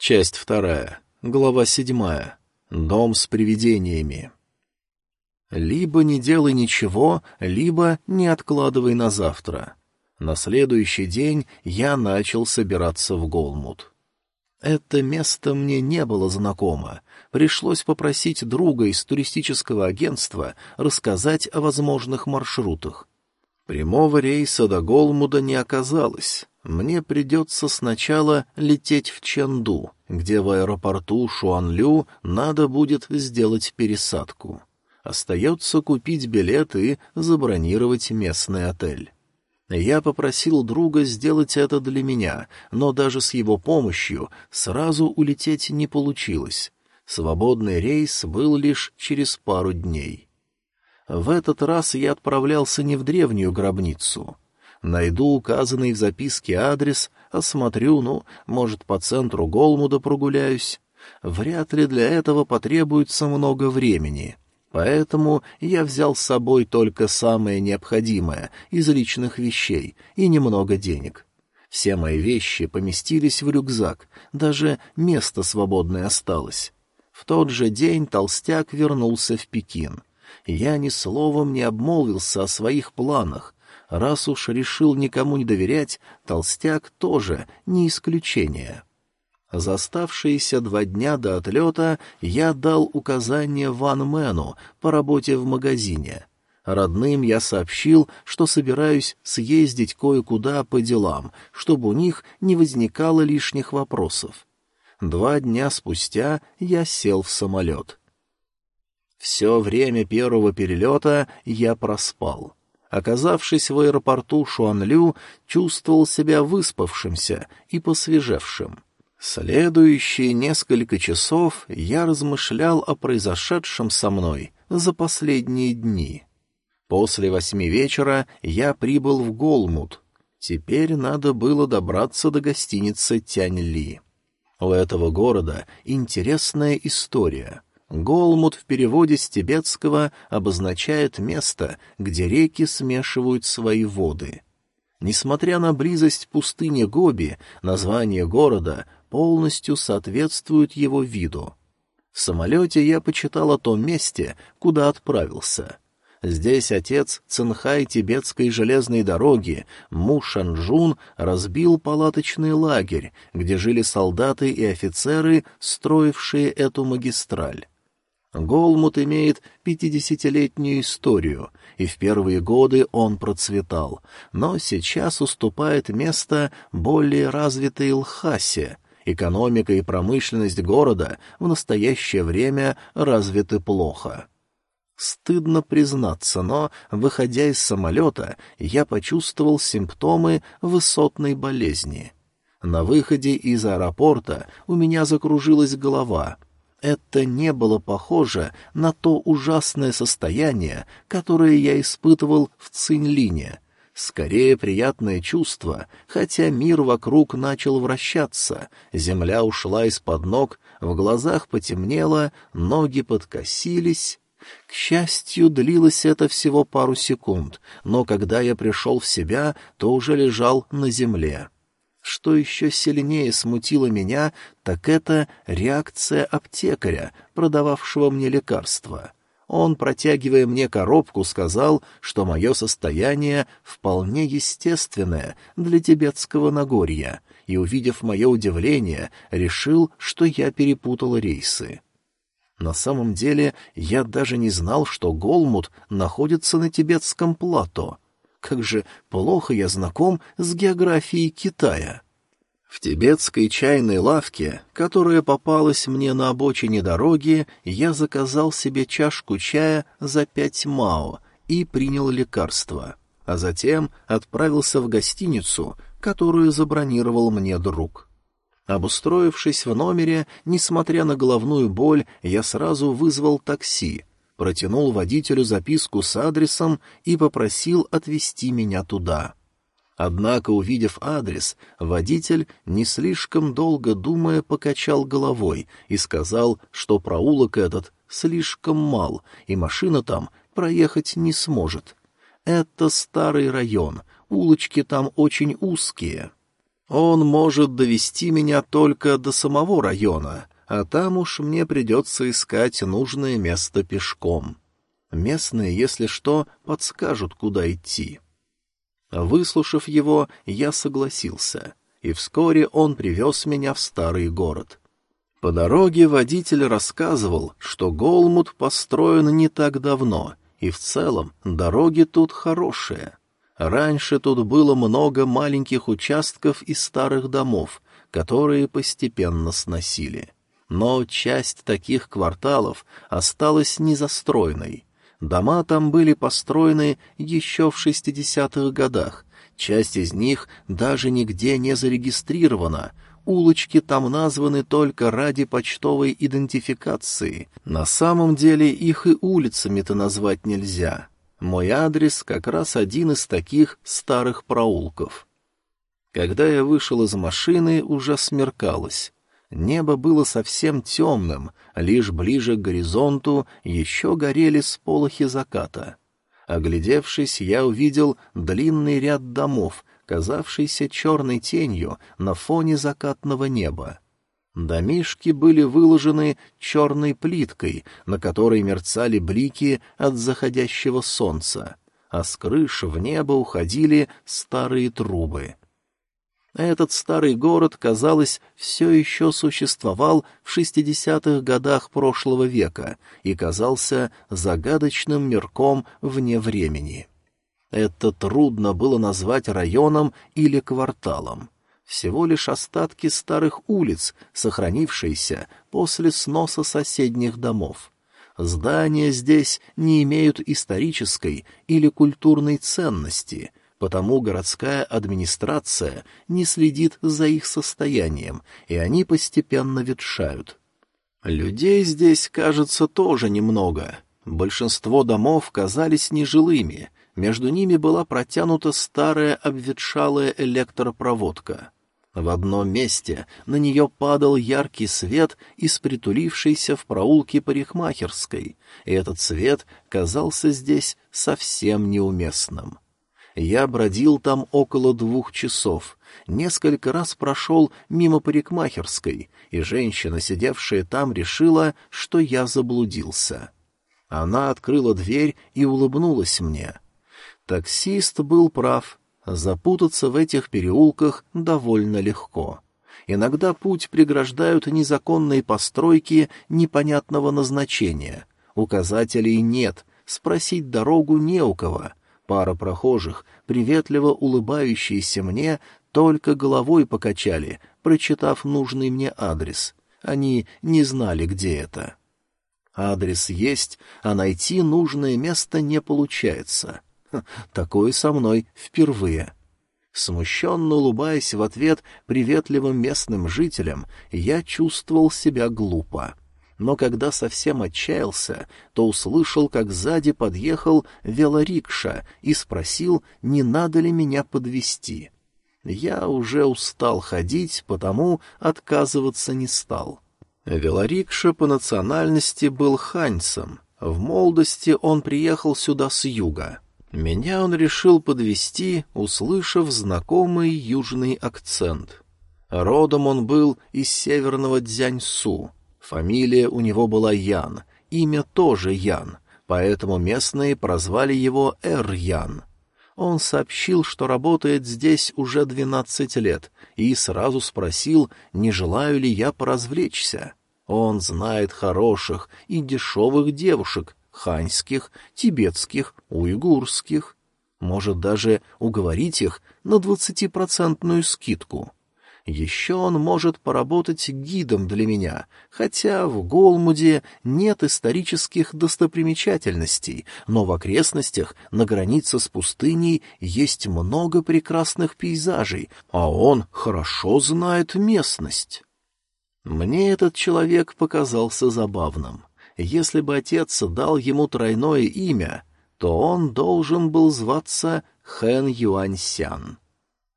Часть вторая. Глава седьмая. Дом с привидениями. Либо не делай ничего, либо не откладывай на завтра. На следующий день я начал собираться в Голмут. Это место мне не было знакомо. Пришлось попросить друга из туристического агентства рассказать о возможных маршрутах. Прямого рейса до Голмуда не оказалось. Мне придется сначала лететь в Чанду, где в аэропорту Шуанлю надо будет сделать пересадку. Остается купить билет и забронировать местный отель. Я попросил друга сделать это для меня, но даже с его помощью сразу улететь не получилось. Свободный рейс был лишь через пару дней. В этот раз я отправлялся не в древнюю гробницу. Найду указанный в записке адрес, осмотрю, ну, может, по центру Голмуда прогуляюсь. Вряд ли для этого потребуется много времени. Поэтому я взял с собой только самое необходимое из личных вещей и немного денег. Все мои вещи поместились в рюкзак, даже место свободное осталось. В тот же день толстяк вернулся в Пекин я ни словом не обмолвился о своих планах. Раз уж решил никому не доверять, толстяк тоже не исключение. За оставшиеся два дня до отлета я дал указание Ван Мэну по работе в магазине. Родным я сообщил, что собираюсь съездить кое-куда по делам, чтобы у них не возникало лишних вопросов. Два дня спустя я сел в самолет. Все время первого перелета я проспал. Оказавшись в аэропорту Шуанлю, чувствовал себя выспавшимся и посвежевшим. Следующие несколько часов я размышлял о произошедшем со мной за последние дни. После восьми вечера я прибыл в Голмут. Теперь надо было добраться до гостиницы Тянь-Ли. У этого города интересная история — Голмут в переводе с тибетского обозначает место, где реки смешивают свои воды. Несмотря на близость пустыни Гоби, название города полностью соответствует его виду. В самолете я почитал о том месте, куда отправился. Здесь отец Цинхай тибетской железной дороги Му Шанжун разбил палаточный лагерь, где жили солдаты и офицеры, строившие эту магистраль. Голмут имеет пятидесятилетнюю историю, и в первые годы он процветал, но сейчас уступает место более развитой Лхасе. Экономика и промышленность города в настоящее время развиты плохо. Стыдно признаться, но, выходя из самолета, я почувствовал симптомы высотной болезни. На выходе из аэропорта у меня закружилась голова — это не было похоже на то ужасное состояние, которое я испытывал в Цинлине. Скорее приятное чувство, хотя мир вокруг начал вращаться, земля ушла из-под ног, в глазах потемнело, ноги подкосились. К счастью, длилось это всего пару секунд, но когда я пришел в себя, то уже лежал на земле. Что еще сильнее смутило меня, так это реакция аптекаря, продававшего мне лекарства. Он, протягивая мне коробку, сказал, что мое состояние вполне естественное для тибетского Нагорья, и, увидев мое удивление, решил, что я перепутал рейсы. На самом деле я даже не знал, что Голмут находится на тибетском плато — как же плохо я знаком с географией Китая. В тибетской чайной лавке, которая попалась мне на обочине дороги, я заказал себе чашку чая за пять мао и принял лекарство, а затем отправился в гостиницу, которую забронировал мне друг. Обустроившись в номере, несмотря на головную боль, я сразу вызвал такси, протянул водителю записку с адресом и попросил отвезти меня туда. Однако, увидев адрес, водитель, не слишком долго думая, покачал головой и сказал, что проулок этот слишком мал, и машина там проехать не сможет. Это старый район, улочки там очень узкие. Он может довести меня только до самого района, а там уж мне придется искать нужное место пешком. Местные, если что, подскажут, куда идти. Выслушав его, я согласился, и вскоре он привез меня в старый город. По дороге водитель рассказывал, что Голмут построен не так давно, и в целом дороги тут хорошие. Раньше тут было много маленьких участков и старых домов, которые постепенно сносили. Но часть таких кварталов осталась незастроенной. Дома там были построены еще в 60-х годах, часть из них даже нигде не зарегистрирована, улочки там названы только ради почтовой идентификации. На самом деле их и улицами-то назвать нельзя. Мой адрес как раз один из таких старых проулков. Когда я вышел из машины, уже смеркалось. Небо было совсем темным, лишь ближе к горизонту еще горели сполохи заката. Оглядевшись, я увидел длинный ряд домов, казавшийся черной тенью на фоне закатного неба. Домишки были выложены черной плиткой, на которой мерцали блики от заходящего солнца, а с крыши в небо уходили старые трубы. Этот старый город, казалось, все еще существовал в шестидесятых годах прошлого века и казался загадочным мирком вне времени. Это трудно было назвать районом или кварталом всего лишь остатки старых улиц, сохранившиеся после сноса соседних домов. Здания здесь не имеют исторической или культурной ценности, потому городская администрация не следит за их состоянием, и они постепенно ветшают. Людей здесь, кажется, тоже немного. Большинство домов казались нежилыми, между ними была протянута старая обветшалая электропроводка. В одном месте на нее падал яркий свет из притулившейся в проулке парикмахерской, и этот свет казался здесь совсем неуместным. Я бродил там около двух часов, несколько раз прошел мимо парикмахерской, и женщина, сидевшая там, решила, что я заблудился. Она открыла дверь и улыбнулась мне. Таксист был прав, Запутаться в этих переулках довольно легко. Иногда путь преграждают незаконные постройки непонятного назначения. Указателей нет, спросить дорогу не у кого. Пара прохожих, приветливо улыбающиеся мне, только головой покачали, прочитав нужный мне адрес. Они не знали, где это. Адрес есть, а найти нужное место не получается. Такое со мной впервые. Смущенно улыбаясь в ответ приветливым местным жителям, я чувствовал себя глупо. Но когда совсем отчаялся, то услышал, как сзади подъехал велорикша и спросил, не надо ли меня подвести. Я уже устал ходить, потому отказываться не стал. Велорикша по национальности был ханьцем. В молодости он приехал сюда с юга. Меня он решил подвести, услышав знакомый южный акцент. Родом он был из северного Дзяньсу. Фамилия у него была Ян, имя тоже Ян, поэтому местные прозвали его Эр-Ян. Он сообщил, что работает здесь уже двенадцать лет, и сразу спросил, не желаю ли я поразвлечься. Он знает хороших и дешевых девушек, ханьских, тибетских, уйгурских. Может даже уговорить их на двадцатипроцентную скидку. Еще он может поработать гидом для меня, хотя в Голмуде нет исторических достопримечательностей, но в окрестностях на границе с пустыней есть много прекрасных пейзажей, а он хорошо знает местность. Мне этот человек показался забавным. Если бы отец дал ему тройное имя, то он должен был зваться Хэн Юаньсян.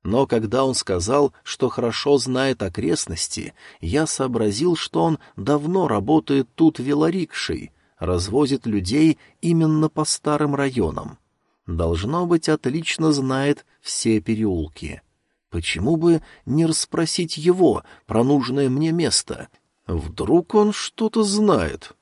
Но когда он сказал, что хорошо знает окрестности, я сообразил, что он давно работает тут велорикшей, развозит людей именно по старым районам. Должно быть, отлично знает все переулки. Почему бы не расспросить его про нужное мне место? Вдруг он что-то знает?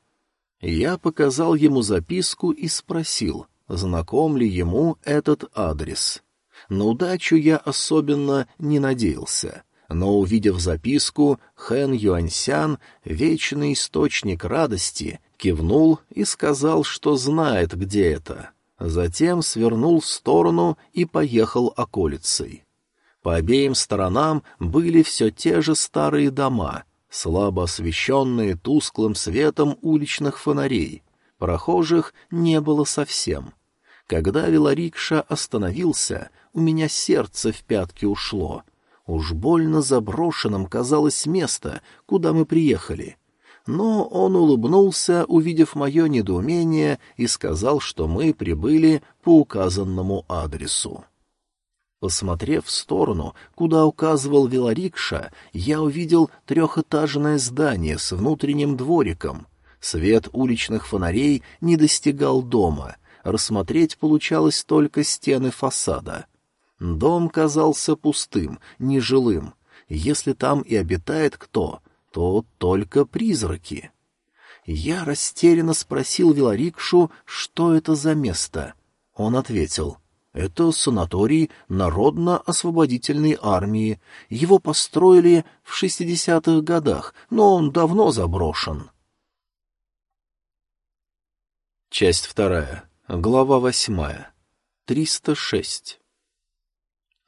Я показал ему записку и спросил, знаком ли ему этот адрес. На удачу я особенно не надеялся, но, увидев записку, Хэн Юаньсян, вечный источник радости, кивнул и сказал, что знает, где это. Затем свернул в сторону и поехал околицей. По обеим сторонам были все те же старые дома, слабо освещенные тусклым светом уличных фонарей. Прохожих не было совсем. Когда велорикша остановился, у меня сердце в пятки ушло. Уж больно заброшенным казалось место, куда мы приехали. Но он улыбнулся, увидев мое недоумение, и сказал, что мы прибыли по указанному адресу. Посмотрев в сторону, куда указывал велорикша, я увидел трехэтажное здание с внутренним двориком. Свет уличных фонарей не достигал дома, рассмотреть получалось только стены фасада. Дом казался пустым, нежилым. Если там и обитает кто, то только призраки. Я растерянно спросил Велорикшу, что это за место. Он ответил, это санаторий Народно-освободительной армии. Его построили в шестидесятых годах, но он давно заброшен. Часть вторая. Глава восьмая. Триста шесть.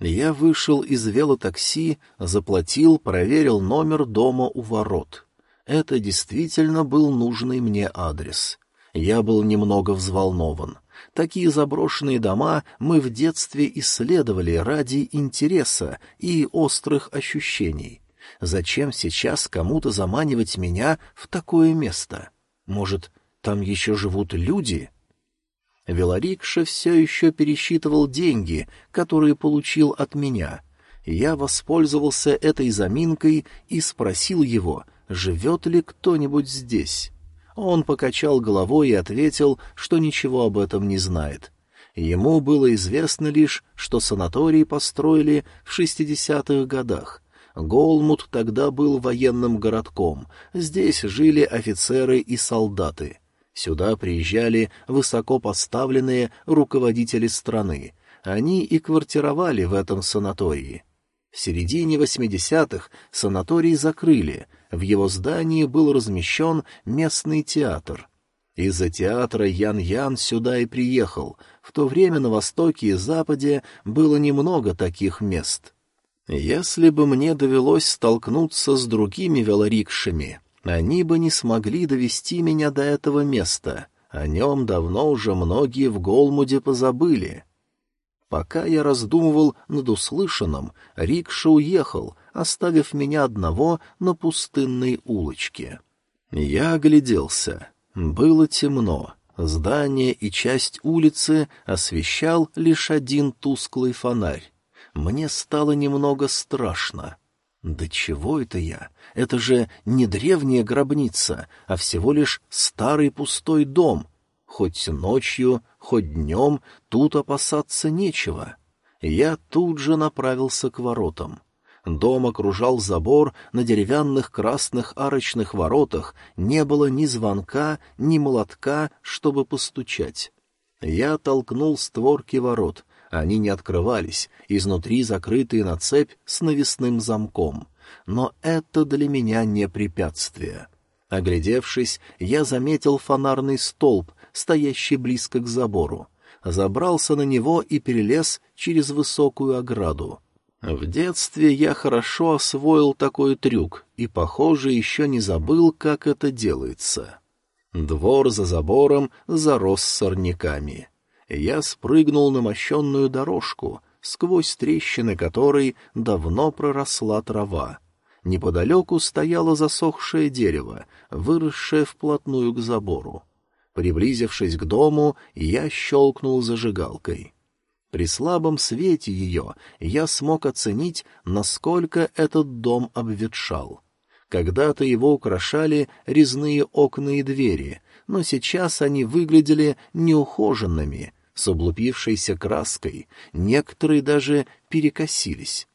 Я вышел из велотакси, заплатил, проверил номер дома у ворот. Это действительно был нужный мне адрес. Я был немного взволнован. Такие заброшенные дома мы в детстве исследовали ради интереса и острых ощущений. Зачем сейчас кому-то заманивать меня в такое место? Может, там еще живут люди? Велорикша все еще пересчитывал деньги, которые получил от меня. Я воспользовался этой заминкой и спросил его, живет ли кто-нибудь здесь. Он покачал головой и ответил, что ничего об этом не знает. Ему было известно лишь, что санаторий построили в 60-х годах. Голмут тогда был военным городком, здесь жили офицеры и солдаты. Сюда приезжали высокопоставленные руководители страны. Они и квартировали в этом санатории. В середине 80-х санаторий закрыли, в его здании был размещен местный театр. Из-за театра Ян-Ян сюда и приехал. В то время на Востоке и Западе было немного таких мест. Если бы мне довелось столкнуться с другими велорикшами, они бы не смогли довести меня до этого места. О нем давно уже многие в Голмуде позабыли. Пока я раздумывал над услышанным, рикша уехал, оставив меня одного на пустынной улочке. Я огляделся. Было темно. Здание и часть улицы освещал лишь один тусклый фонарь. Мне стало немного страшно. Да чего это я? Это же не древняя гробница, а всего лишь старый пустой дом. Хоть ночью, хоть днем тут опасаться нечего. Я тут же направился к воротам. Дом окружал забор, на деревянных красных арочных воротах не было ни звонка, ни молотка, чтобы постучать. Я толкнул створки ворот. Они не открывались, изнутри закрытые на цепь с навесным замком. Но это для меня не препятствие. Оглядевшись, я заметил фонарный столб, стоящий близко к забору. Забрался на него и перелез через высокую ограду. В детстве я хорошо освоил такой трюк и, похоже, еще не забыл, как это делается. Двор за забором зарос сорняками. Я спрыгнул на мощенную дорожку, сквозь трещины которой давно проросла трава. Неподалеку стояло засохшее дерево, выросшее вплотную к забору. Приблизившись к дому, я щелкнул зажигалкой. При слабом свете ее я смог оценить, насколько этот дом обветшал. Когда-то его украшали резные окна и двери, но сейчас они выглядели неухоженными, с облупившейся краской, некоторые даже перекосились.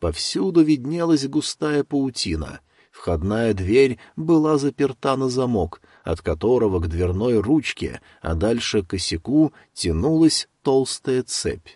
Повсюду виднелась густая паутина. Входная дверь была заперта на замок, от которого к дверной ручке, а дальше к косяку тянулась толстая цепь.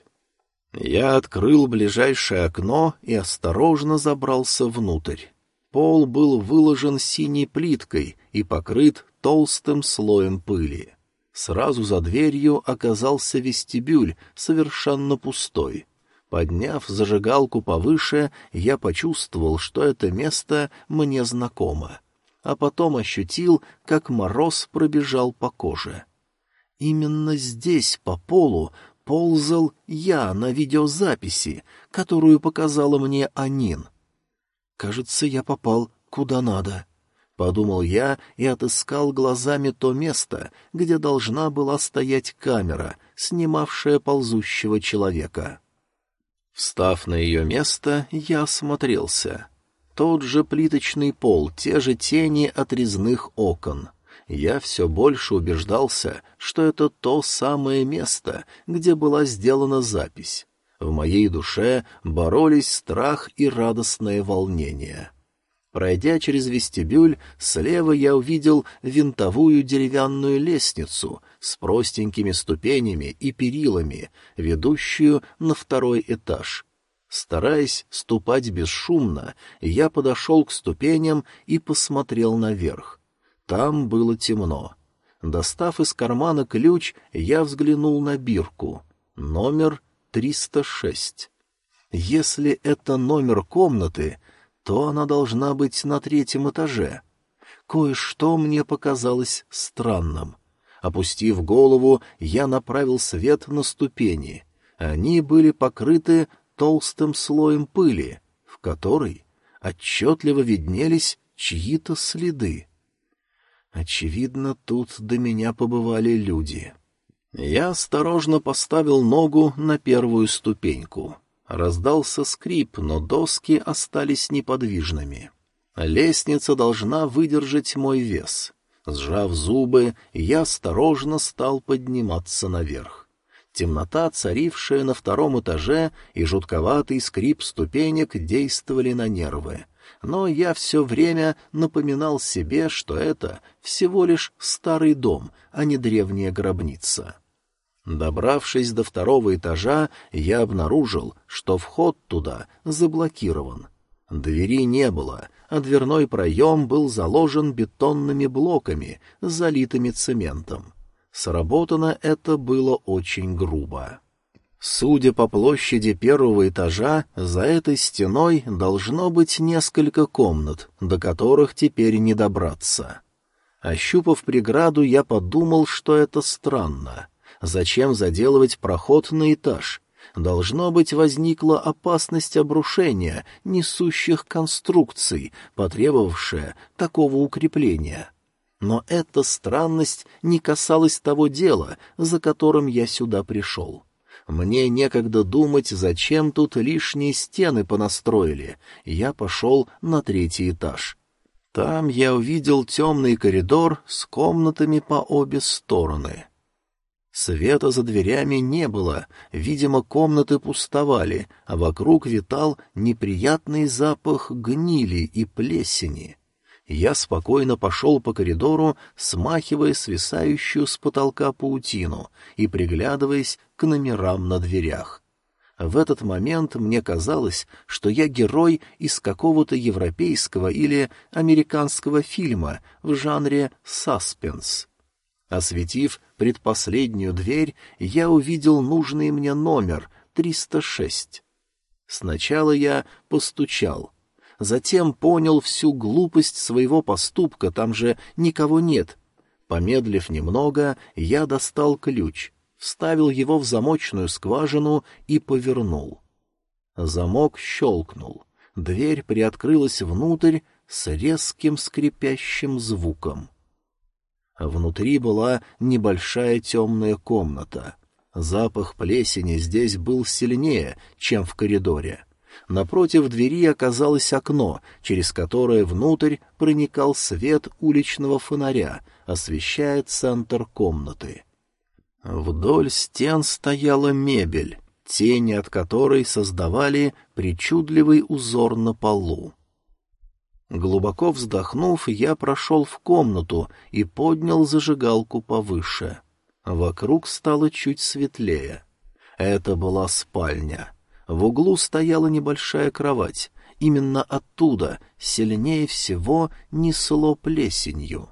Я открыл ближайшее окно и осторожно забрался внутрь. Пол был выложен синей плиткой и покрыт толстым слоем пыли. Сразу за дверью оказался вестибюль, совершенно пустой. Подняв зажигалку повыше, я почувствовал, что это место мне знакомо а потом ощутил, как мороз пробежал по коже. Именно здесь, по полу, ползал я на видеозаписи, которую показала мне Анин. Кажется, я попал куда надо. Подумал я и отыскал глазами то место, где должна была стоять камера, снимавшая ползущего человека. Встав на ее место, я осмотрелся. Тот же плиточный пол, те же тени от резных окон. Я все больше убеждался, что это то самое место, где была сделана запись. В моей душе боролись страх и радостное волнение. Пройдя через вестибюль, слева я увидел винтовую деревянную лестницу с простенькими ступенями и перилами, ведущую на второй этаж. Стараясь ступать бесшумно, я подошел к ступеням и посмотрел наверх. Там было темно. Достав из кармана ключ, я взглянул на бирку. Номер 306. Если это номер комнаты, то она должна быть на третьем этаже. Кое-что мне показалось странным. Опустив голову, я направил свет на ступени. Они были покрыты толстым слоем пыли, в которой отчетливо виднелись чьи-то следы. Очевидно, тут до меня побывали люди. Я осторожно поставил ногу на первую ступеньку. Раздался скрип, но доски остались неподвижными. Лестница должна выдержать мой вес. Сжав зубы, я осторожно стал подниматься наверх. Темнота, царившая на втором этаже, и жутковатый скрип ступенек действовали на нервы. Но я все время напоминал себе, что это всего лишь старый дом, а не древняя гробница. Добравшись до второго этажа, я обнаружил, что вход туда заблокирован. Двери не было, а дверной проем был заложен бетонными блоками, залитыми цементом. Сработано это было очень грубо. Судя по площади первого этажа, за этой стеной должно быть несколько комнат, до которых теперь не добраться. Ощупав преграду, я подумал, что это странно. Зачем заделывать проход на этаж? Должно быть, возникла опасность обрушения несущих конструкций, потребовавшая такого укрепления. Но эта странность не касалась того дела, за которым я сюда пришел. Мне некогда думать, зачем тут лишние стены понастроили. Я пошел на третий этаж. Там я увидел темный коридор с комнатами по обе стороны. Света за дверями не было, видимо, комнаты пустовали, а вокруг витал неприятный запах гнили и плесени я спокойно пошел по коридору, смахивая свисающую с потолка паутину и приглядываясь к номерам на дверях. В этот момент мне казалось, что я герой из какого-то европейского или американского фильма в жанре «саспенс». Осветив предпоследнюю дверь, я увидел нужный мне номер — 306. Сначала я постучал — затем понял всю глупость своего поступка, там же никого нет. Помедлив немного, я достал ключ, вставил его в замочную скважину и повернул. Замок щелкнул. Дверь приоткрылась внутрь с резким скрипящим звуком. Внутри была небольшая темная комната. Запах плесени здесь был сильнее, чем в коридоре. Напротив двери оказалось окно, через которое внутрь проникал свет уличного фонаря, освещая центр комнаты. Вдоль стен стояла мебель. тени от которой создавали причудливый узор на полу. Глубоко вздохнув, я прошел в комнату и поднял зажигалку повыше. Вокруг стало чуть светлее. Это была спальня. В углу стояла небольшая кровать. Именно оттуда сильнее всего несло плесенью.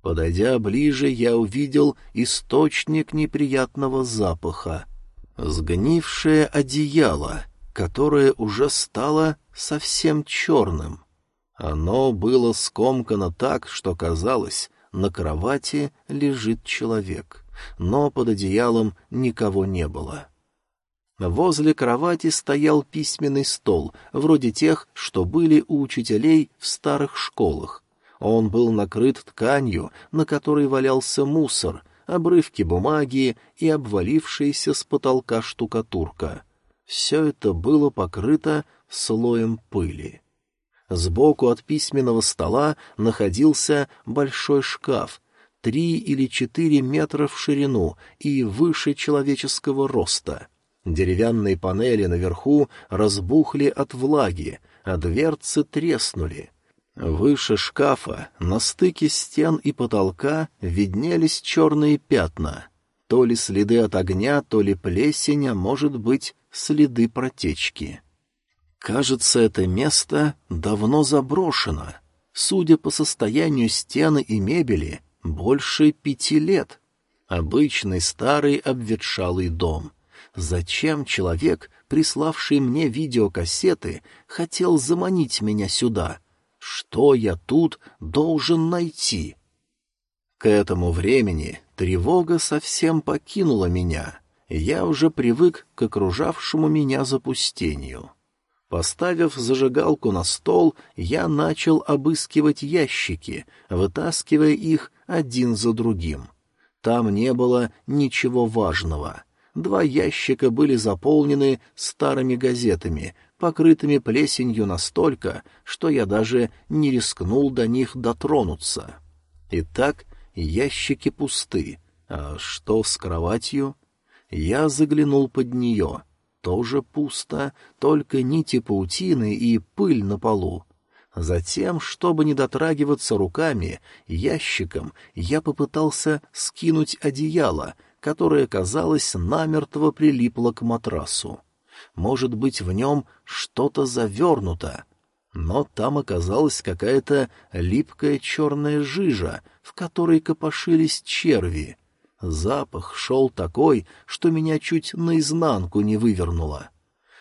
Подойдя ближе, я увидел источник неприятного запаха. Сгнившее одеяло, которое уже стало совсем черным. Оно было скомкано так, что казалось, на кровати лежит человек, но под одеялом никого не было. Возле кровати стоял письменный стол, вроде тех, что были у учителей в старых школах. Он был накрыт тканью, на которой валялся мусор, обрывки бумаги и обвалившаяся с потолка штукатурка. Все это было покрыто слоем пыли. Сбоку от письменного стола находился большой шкаф, три или четыре метра в ширину и выше человеческого роста. Деревянные панели наверху разбухли от влаги, а дверцы треснули. Выше шкафа, на стыке стен и потолка, виднелись черные пятна. То ли следы от огня, то ли плесень, а может быть, следы протечки. Кажется, это место давно заброшено. Судя по состоянию стены и мебели, больше пяти лет. Обычный старый обветшалый дом. Зачем человек, приславший мне видеокассеты, хотел заманить меня сюда? Что я тут должен найти? К этому времени тревога совсем покинула меня. Я уже привык к окружавшему меня запустению. Поставив зажигалку на стол, я начал обыскивать ящики, вытаскивая их один за другим. Там не было ничего важного. Два ящика были заполнены старыми газетами, покрытыми плесенью настолько, что я даже не рискнул до них дотронуться. Итак, ящики пусты. А что с кроватью? Я заглянул под нее — тоже пусто, только нити паутины и пыль на полу. Затем, чтобы не дотрагиваться руками, ящиком я попытался скинуть одеяло, которое, казалось, намертво прилипло к матрасу. Может быть, в нем что-то завернуто. Но там оказалась какая-то липкая черная жижа, в которой копошились черви — Запах шел такой, что меня чуть наизнанку не вывернуло.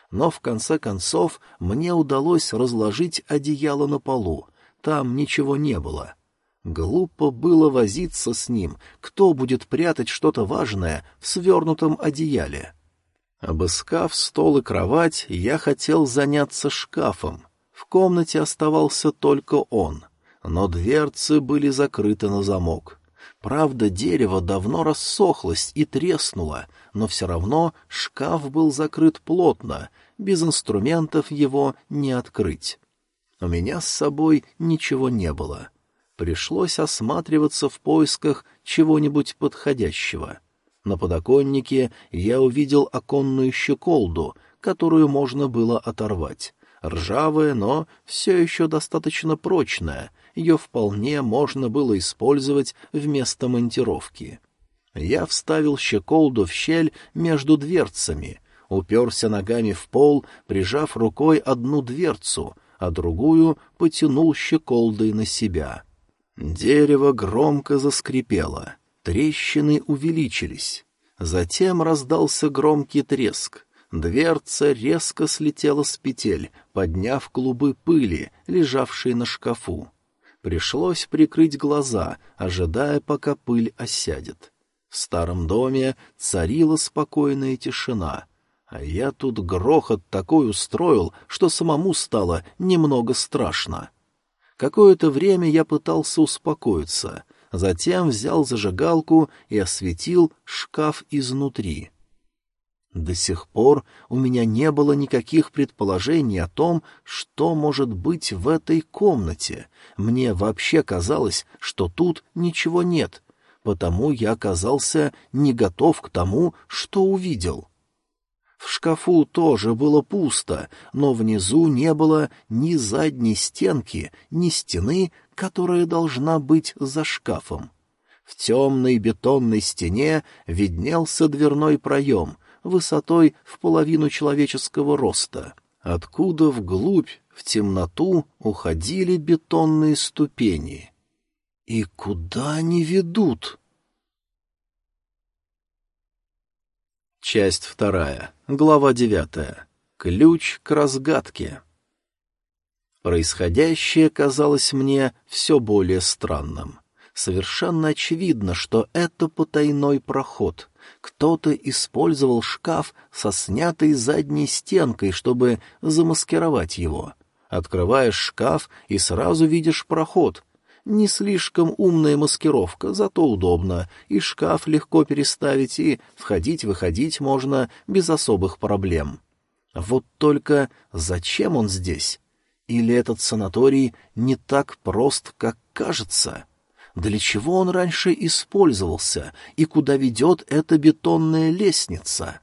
Но в конце концов мне удалось разложить одеяло на полу. Там ничего не было. Глупо было возиться с ним. Кто будет прятать что-то важное в свернутом одеяле? Обыскав стол и кровать, я хотел заняться шкафом. В комнате оставался только он, но дверцы были закрыты на замок. Правда, дерево давно рассохлось и треснуло, но все равно шкаф был закрыт плотно, без инструментов его не открыть. У меня с собой ничего не было. Пришлось осматриваться в поисках чего-нибудь подходящего. На подоконнике я увидел оконную щеколду, которую можно было оторвать. Ржавая, но все еще достаточно прочная — ее вполне можно было использовать вместо монтировки. Я вставил щеколду в щель между дверцами, уперся ногами в пол, прижав рукой одну дверцу, а другую потянул щеколдой на себя. Дерево громко заскрипело, трещины увеличились. Затем раздался громкий треск. Дверца резко слетела с петель, подняв клубы пыли, лежавшие на шкафу. Пришлось прикрыть глаза, ожидая, пока пыль осядет. В старом доме царила спокойная тишина, а я тут грохот такой устроил, что самому стало немного страшно. Какое-то время я пытался успокоиться, затем взял зажигалку и осветил шкаф изнутри — до сих пор у меня не было никаких предположений о том, что может быть в этой комнате. Мне вообще казалось, что тут ничего нет, потому я оказался не готов к тому, что увидел. В шкафу тоже было пусто, но внизу не было ни задней стенки, ни стены, которая должна быть за шкафом. В темной бетонной стене виднелся дверной проем, высотой в половину человеческого роста, откуда вглубь, в темноту, уходили бетонные ступени. И куда они ведут? Часть вторая. Глава девятая. Ключ к разгадке. Происходящее казалось мне все более странным. Совершенно очевидно, что это потайной проход. Кто-то использовал шкаф со снятой задней стенкой, чтобы замаскировать его. Открываешь шкаф и сразу видишь проход, не слишком умная маскировка, зато удобно, и шкаф легко переставить, и входить-выходить можно без особых проблем. Вот только зачем он здесь? Или этот санаторий не так прост, как кажется? Для чего он раньше использовался, и куда ведет эта бетонная лестница?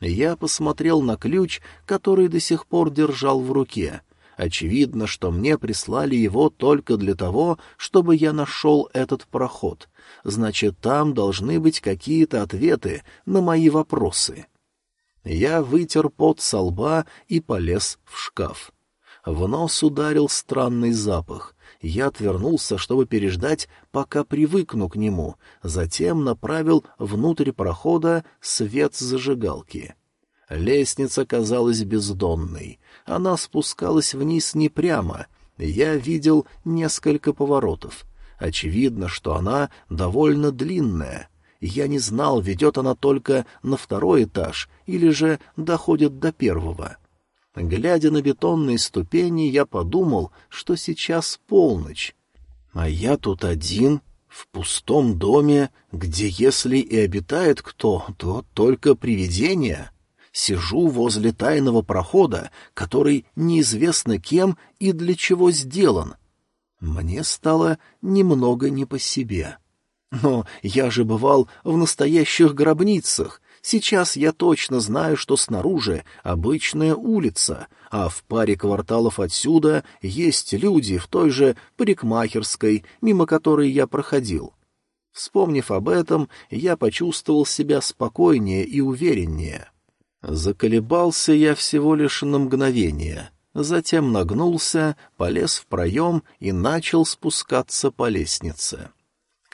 Я посмотрел на ключ, который до сих пор держал в руке — Очевидно, что мне прислали его только для того, чтобы я нашел этот проход. Значит, там должны быть какие-то ответы на мои вопросы. Я вытер пот со лба и полез в шкаф. В нос ударил странный запах. Я отвернулся, чтобы переждать, пока привыкну к нему, затем направил внутрь прохода свет зажигалки. Лестница казалась бездонной. Она спускалась вниз не прямо. Я видел несколько поворотов. Очевидно, что она довольно длинная. Я не знал, ведет она только на второй этаж или же доходит до первого. Глядя на бетонные ступени, я подумал, что сейчас полночь. А я тут один, в пустом доме, где, если и обитает кто, то только привидения сижу возле тайного прохода, который неизвестно кем и для чего сделан. Мне стало немного не по себе. Но я же бывал в настоящих гробницах. Сейчас я точно знаю, что снаружи обычная улица, а в паре кварталов отсюда есть люди в той же парикмахерской, мимо которой я проходил. Вспомнив об этом, я почувствовал себя спокойнее и увереннее. Заколебался я всего лишь на мгновение, затем нагнулся, полез в проем и начал спускаться по лестнице.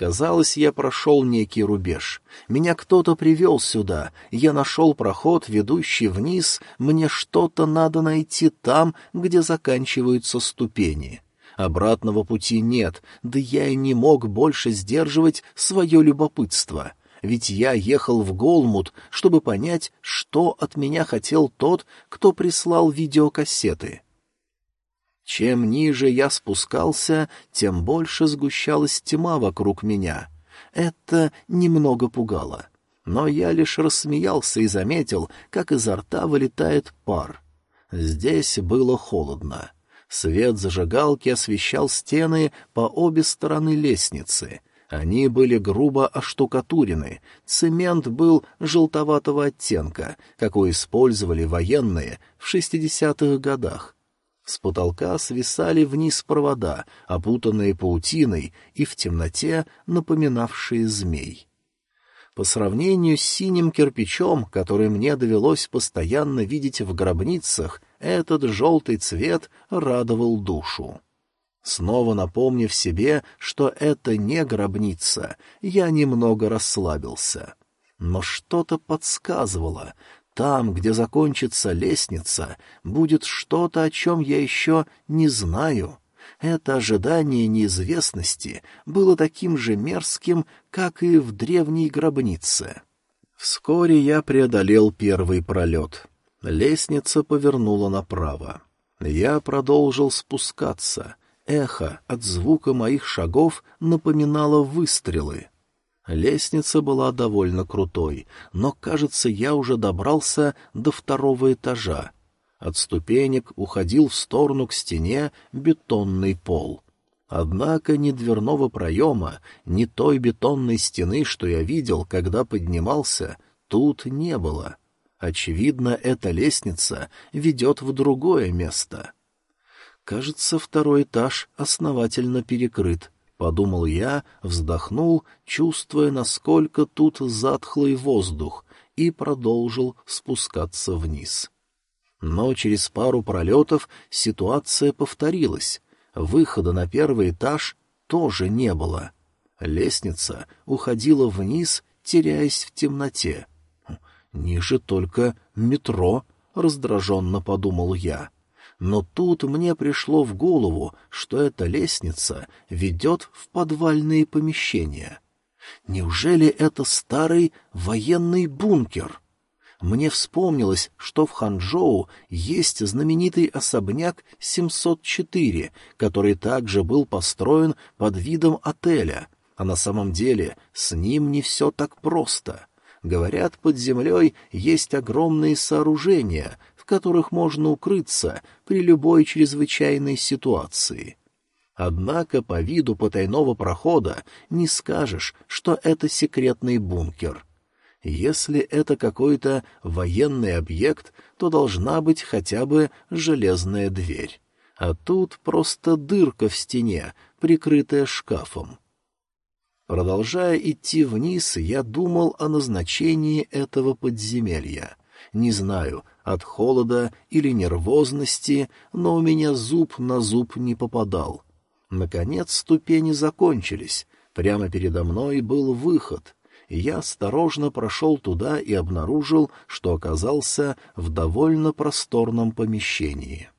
Казалось, я прошел некий рубеж. Меня кто-то привел сюда. Я нашел проход, ведущий вниз. Мне что-то надо найти там, где заканчиваются ступени. Обратного пути нет, да я и не мог больше сдерживать свое любопытство ведь я ехал в Голмут, чтобы понять, что от меня хотел тот, кто прислал видеокассеты. Чем ниже я спускался, тем больше сгущалась тьма вокруг меня. Это немного пугало. Но я лишь рассмеялся и заметил, как изо рта вылетает пар. Здесь было холодно. Свет зажигалки освещал стены по обе стороны лестницы — они были грубо оштукатурены, цемент был желтоватого оттенка, какой использовали военные в шестидесятых годах. С потолка свисали вниз провода, опутанные паутиной и в темноте напоминавшие змей. По сравнению с синим кирпичом, который мне довелось постоянно видеть в гробницах, этот желтый цвет радовал душу. Снова напомнив себе, что это не гробница, я немного расслабился. Но что-то подсказывало. Там, где закончится лестница, будет что-то, о чем я еще не знаю. Это ожидание неизвестности было таким же мерзким, как и в древней гробнице. Вскоре я преодолел первый пролет. Лестница повернула направо. Я продолжил спускаться — эхо от звука моих шагов напоминало выстрелы. Лестница была довольно крутой, но, кажется, я уже добрался до второго этажа. От ступенек уходил в сторону к стене бетонный пол. Однако ни дверного проема, ни той бетонной стены, что я видел, когда поднимался, тут не было. Очевидно, эта лестница ведет в другое место. Кажется, второй этаж основательно перекрыт, — подумал я, вздохнул, чувствуя, насколько тут затхлый воздух, и продолжил спускаться вниз. Но через пару пролетов ситуация повторилась. Выхода на первый этаж тоже не было. Лестница уходила вниз, теряясь в темноте. Ниже только метро, — раздраженно подумал я. Но тут мне пришло в голову, что эта лестница ведет в подвальные помещения. Неужели это старый военный бункер? Мне вспомнилось, что в Ханчжоу есть знаменитый особняк 704, который также был построен под видом отеля, а на самом деле с ним не все так просто. Говорят, под землей есть огромные сооружения, которых можно укрыться при любой чрезвычайной ситуации. Однако по виду потайного прохода не скажешь, что это секретный бункер. Если это какой-то военный объект, то должна быть хотя бы железная дверь. А тут просто дырка в стене, прикрытая шкафом. Продолжая идти вниз, я думал о назначении этого подземелья. Не знаю, от холода или нервозности, но у меня зуб на зуб не попадал. Наконец ступени закончились. Прямо передо мной был выход. Я осторожно прошел туда и обнаружил, что оказался в довольно просторном помещении.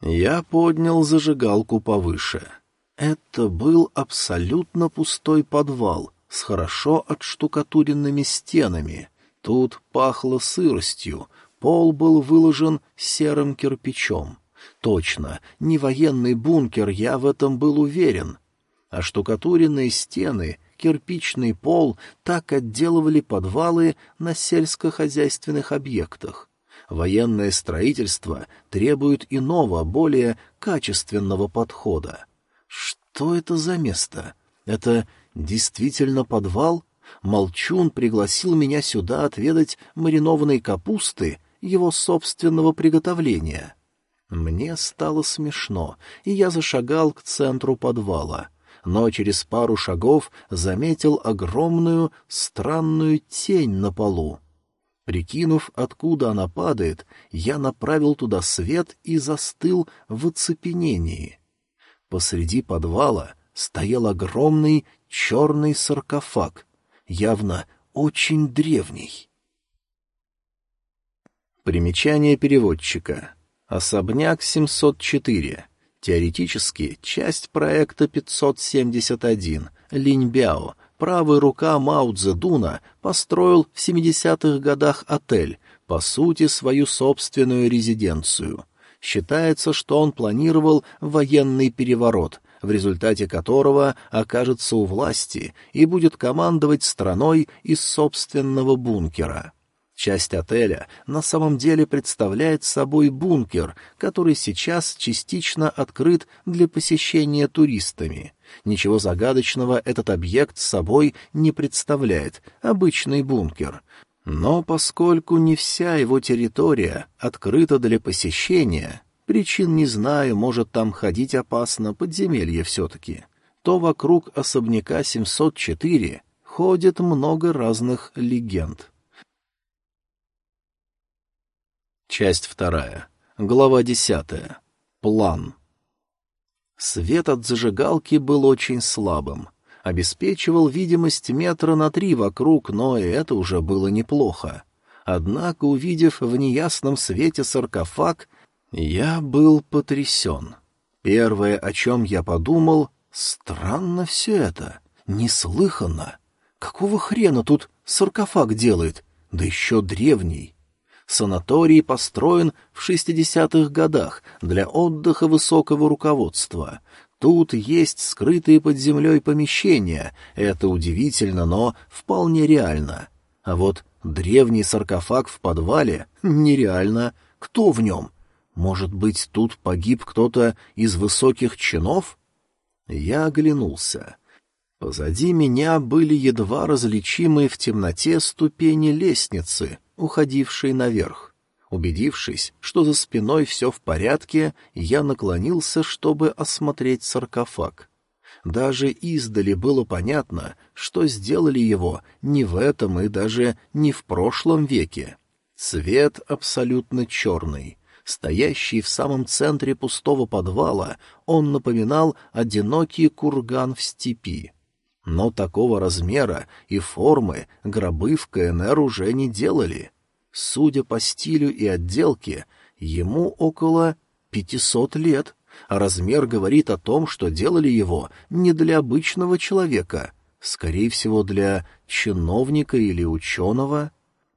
Я поднял зажигалку повыше — это был абсолютно пустой подвал с хорошо отштукатуренными стенами. Тут пахло сыростью, пол был выложен серым кирпичом. Точно, не военный бункер, я в этом был уверен. А штукатуренные стены, кирпичный пол так отделывали подвалы на сельскохозяйственных объектах. Военное строительство требует иного, более качественного подхода. Что это за место? Это действительно подвал? Молчун пригласил меня сюда отведать маринованной капусты его собственного приготовления. Мне стало смешно, и я зашагал к центру подвала, но через пару шагов заметил огромную странную тень на полу. Прикинув, откуда она падает, я направил туда свет и застыл в оцепенении. Посреди подвала стоял огромный черный саркофаг, явно очень древний. Примечание переводчика. Особняк 704. Теоретически, часть проекта 571. Линьбяо, правая рука Мао Цзэдуна, построил в 70-х годах отель, по сути, свою собственную резиденцию — Считается, что он планировал военный переворот, в результате которого окажется у власти и будет командовать страной из собственного бункера. Часть отеля на самом деле представляет собой бункер, который сейчас частично открыт для посещения туристами. Ничего загадочного этот объект собой не представляет, обычный бункер. Но поскольку не вся его территория открыта для посещения, причин не знаю, может, там ходить опасно, подземелье все-таки, то вокруг особняка 704 ходит много разных легенд. Часть вторая. Глава десятая. План. Свет от зажигалки был очень слабым обеспечивал видимость метра на три вокруг, но и это уже было неплохо. Однако, увидев в неясном свете саркофаг, я был потрясен. Первое, о чем я подумал, странно все это, неслыханно. Какого хрена тут саркофаг делает, да еще древний? Санаторий построен в 60-х годах для отдыха высокого руководства. Тут есть скрытые под землей помещения, это удивительно, но вполне реально. А вот древний саркофаг в подвале — нереально. Кто в нем? Может быть, тут погиб кто-то из высоких чинов? Я оглянулся. Позади меня были едва различимые в темноте ступени лестницы, уходившей наверх. Убедившись, что за спиной все в порядке, я наклонился, чтобы осмотреть саркофаг. Даже издали было понятно, что сделали его не в этом и даже не в прошлом веке. Цвет абсолютно черный. Стоящий в самом центре пустого подвала, он напоминал одинокий курган в степи. Но такого размера и формы гробы в КНР уже не делали. Судя по стилю и отделке, ему около пятисот лет — а размер говорит о том, что делали его не для обычного человека, скорее всего, для чиновника или ученого.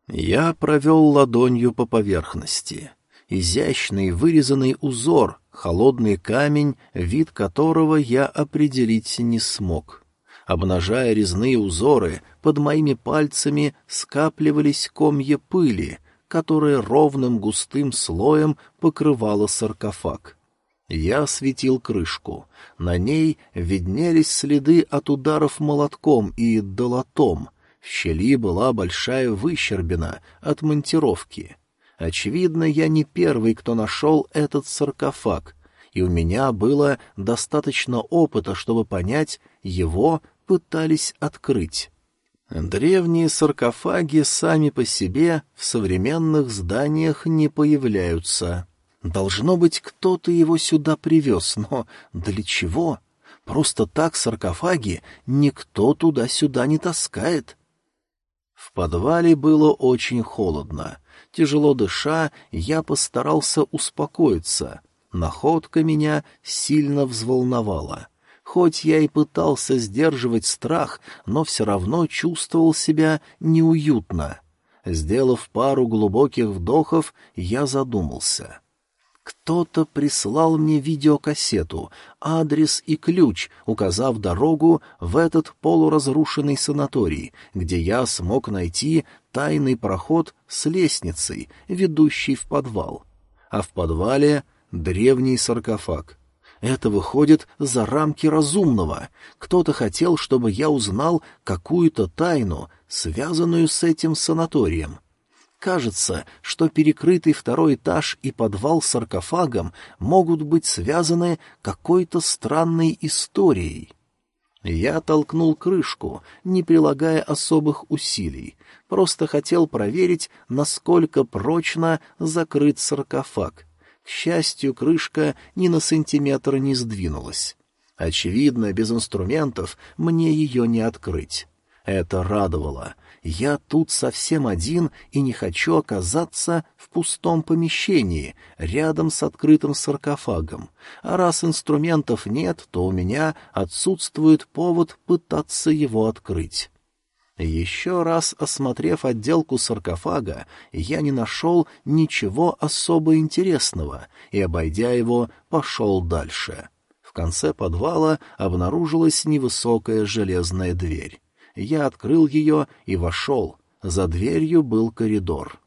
Я провел ладонью по поверхности. Изящный вырезанный узор, холодный камень, вид которого я определить не смог. Обнажая резные узоры, под моими пальцами скапливались комья пыли, которая ровным густым слоем покрывала саркофаг. Я осветил крышку. На ней виднелись следы от ударов молотком и долотом. В щели была большая выщербина от монтировки. Очевидно, я не первый, кто нашел этот саркофаг, и у меня было достаточно опыта, чтобы понять, его пытались открыть. Древние саркофаги сами по себе в современных зданиях не появляются. Должно быть, кто-то его сюда привез, но для чего? Просто так саркофаги никто туда-сюда не таскает. В подвале было очень холодно. Тяжело дыша, я постарался успокоиться. Находка меня сильно взволновала. Хоть я и пытался сдерживать страх, но все равно чувствовал себя неуютно. Сделав пару глубоких вдохов, я задумался — кто-то прислал мне видеокассету, адрес и ключ, указав дорогу в этот полуразрушенный санаторий, где я смог найти тайный проход с лестницей, ведущей в подвал. А в подвале древний саркофаг. Это выходит за рамки разумного. Кто-то хотел, чтобы я узнал какую-то тайну, связанную с этим санаторием кажется, что перекрытый второй этаж и подвал с саркофагом могут быть связаны какой-то странной историей. Я толкнул крышку, не прилагая особых усилий, просто хотел проверить, насколько прочно закрыт саркофаг. К счастью, крышка ни на сантиметр не сдвинулась. Очевидно, без инструментов мне ее не открыть. Это радовало. Я тут совсем один и не хочу оказаться в пустом помещении, рядом с открытым саркофагом. А раз инструментов нет, то у меня отсутствует повод пытаться его открыть. Еще раз осмотрев отделку саркофага, я не нашел ничего особо интересного и, обойдя его, пошел дальше. В конце подвала обнаружилась невысокая железная дверь. Я открыл ее и вошел. За дверью был коридор.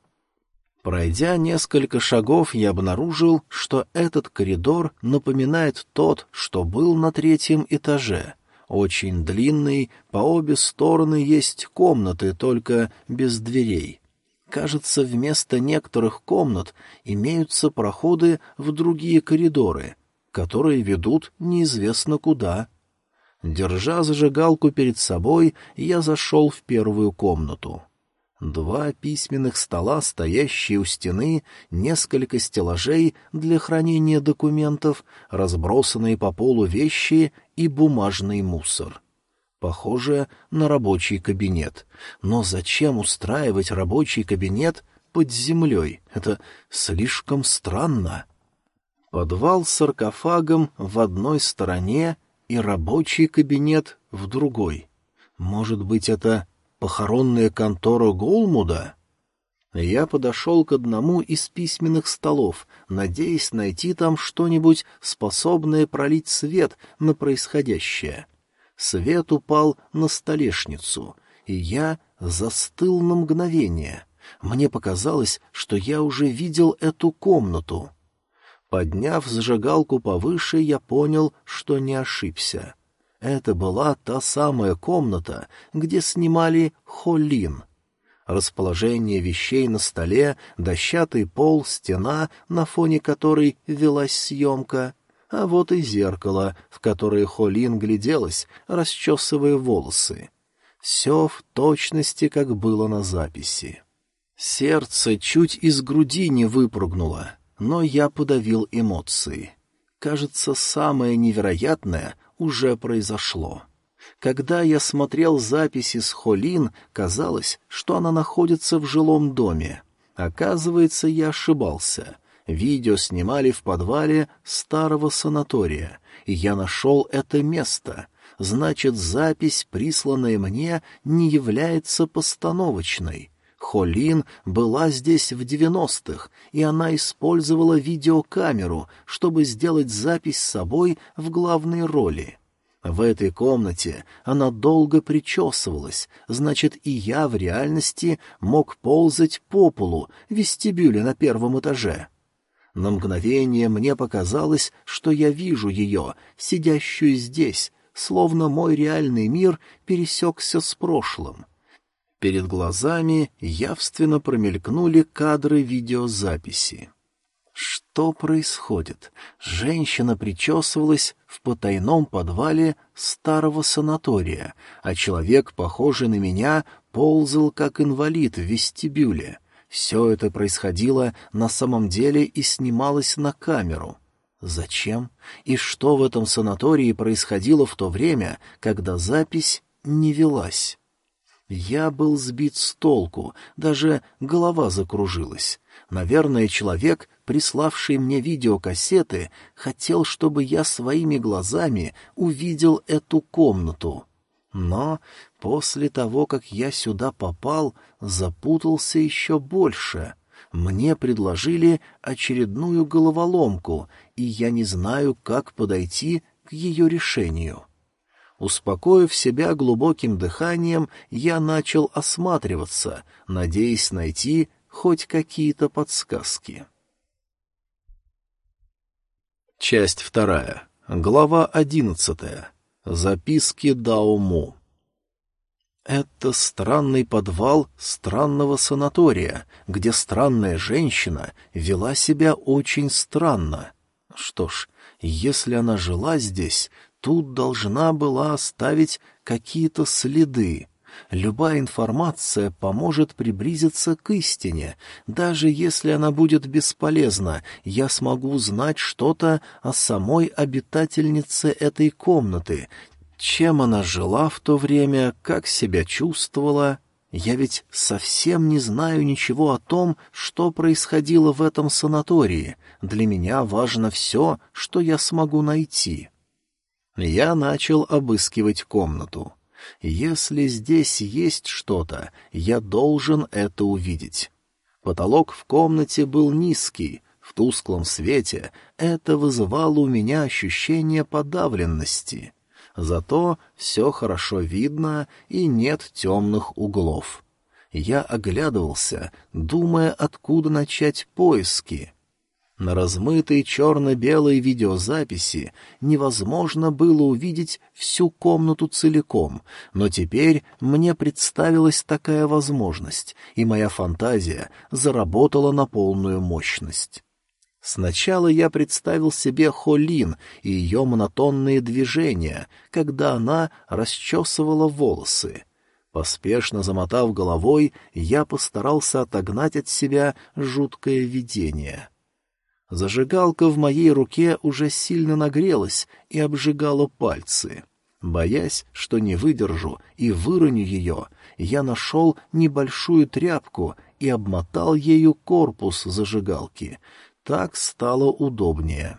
Пройдя несколько шагов, я обнаружил, что этот коридор напоминает тот, что был на третьем этаже. Очень длинный, по обе стороны есть комнаты, только без дверей. Кажется, вместо некоторых комнат имеются проходы в другие коридоры, которые ведут неизвестно куда. Держа зажигалку перед собой, я зашел в первую комнату. Два письменных стола, стоящие у стены, несколько стеллажей для хранения документов, разбросанные по полу вещи и бумажный мусор. Похоже на рабочий кабинет. Но зачем устраивать рабочий кабинет под землей? Это слишком странно. Подвал с саркофагом в одной стороне — и рабочий кабинет в другой. Может быть, это похоронная контора Голмуда? Я подошел к одному из письменных столов, надеясь найти там что-нибудь, способное пролить свет на происходящее. Свет упал на столешницу, и я застыл на мгновение. Мне показалось, что я уже видел эту комнату. Подняв зажигалку повыше, я понял, что не ошибся. Это была та самая комната, где снимали Холлин. Расположение вещей на столе, дощатый пол, стена, на фоне которой велась съемка. А вот и зеркало, в которое Холин гляделась, расчесывая волосы. Все в точности, как было на записи. Сердце чуть из груди не выпрыгнуло, но я подавил эмоции. Кажется, самое невероятное уже произошло. Когда я смотрел записи с Холин, казалось, что она находится в жилом доме. Оказывается, я ошибался. Видео снимали в подвале старого санатория, и я нашел это место. Значит, запись, присланная мне, не является постановочной. Холин была здесь в девяностых, и она использовала видеокамеру, чтобы сделать запись с собой в главной роли. В этой комнате она долго причесывалась, значит, и я в реальности мог ползать по полу в вестибюле на первом этаже. На мгновение мне показалось, что я вижу ее, сидящую здесь, словно мой реальный мир пересекся с прошлым. Перед глазами явственно промелькнули кадры видеозаписи. Что происходит? Женщина причесывалась в потайном подвале старого санатория, а человек, похожий на меня, ползал как инвалид в вестибюле. Все это происходило на самом деле и снималось на камеру. Зачем? И что в этом санатории происходило в то время, когда запись не велась? Я был сбит с толку, даже голова закружилась. Наверное, человек, приславший мне видеокассеты, хотел, чтобы я своими глазами увидел эту комнату. Но после того, как я сюда попал, запутался еще больше. Мне предложили очередную головоломку, и я не знаю, как подойти к ее решению. Успокоив себя глубоким дыханием, я начал осматриваться, надеясь найти хоть какие-то подсказки. Часть вторая. Глава одиннадцатая. Записки Даому. Это странный подвал странного санатория, где странная женщина вела себя очень странно. Что ж, если она жила здесь, тут должна была оставить какие-то следы. Любая информация поможет приблизиться к истине. Даже если она будет бесполезна, я смогу узнать что-то о самой обитательнице этой комнаты, чем она жила в то время, как себя чувствовала. Я ведь совсем не знаю ничего о том, что происходило в этом санатории. Для меня важно все, что я смогу найти. Я начал обыскивать комнату. Если здесь есть что-то, я должен это увидеть. Потолок в комнате был низкий, в тусклом свете это вызывало у меня ощущение подавленности. Зато все хорошо видно и нет темных углов. Я оглядывался, думая, откуда начать поиски — на размытой черно-белой видеозаписи невозможно было увидеть всю комнату целиком, но теперь мне представилась такая возможность, и моя фантазия заработала на полную мощность. Сначала я представил себе Холин и ее монотонные движения, когда она расчесывала волосы. Поспешно замотав головой, я постарался отогнать от себя жуткое видение — Зажигалка в моей руке уже сильно нагрелась и обжигала пальцы. Боясь, что не выдержу и выроню ее, я нашел небольшую тряпку и обмотал ею корпус зажигалки. Так стало удобнее.